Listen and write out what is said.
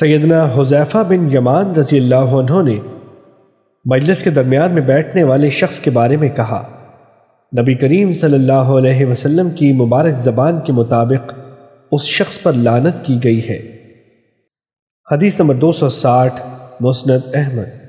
سیدنا حذیفہ بن یمان رضی اللہ عنہ نے مجلس کے درمیان میں بیٹھنے والے شخص کے بارے میں کہا، نبی کریم صلی اللہ علیہ وسلم کی مبارک زبان کے مطابق اس شخص پر لانت کی گئی ہے۔ حدیث نمبر دو سو ساٹھ، مسند احمد۔